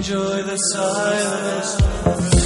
enjoy the silence.